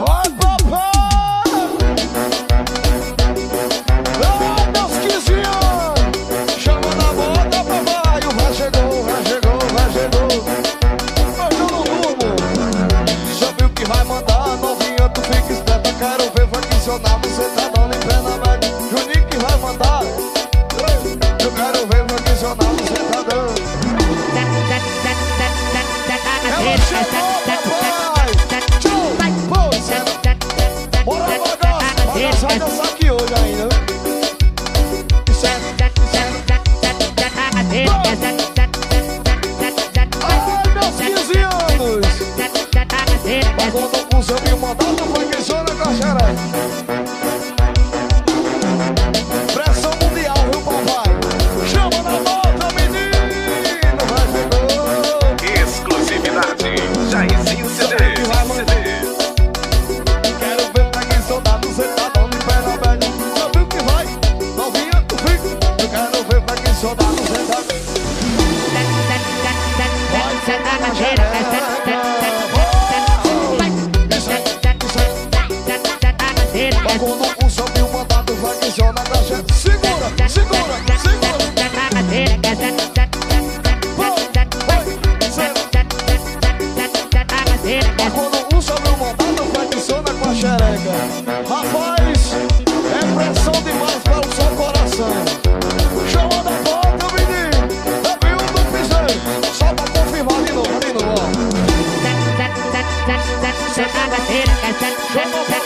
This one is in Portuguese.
What? vai dançar aqui hoje ainda. Certo? Agora tô com o Zé e o Mandado, foi menino, vai cachara. Exclusividade. Rapaz, é pressão demais para o seu coração. Chama da porta, menino. Eu vi um do. Só pra confirmar de novo, de novo. Chama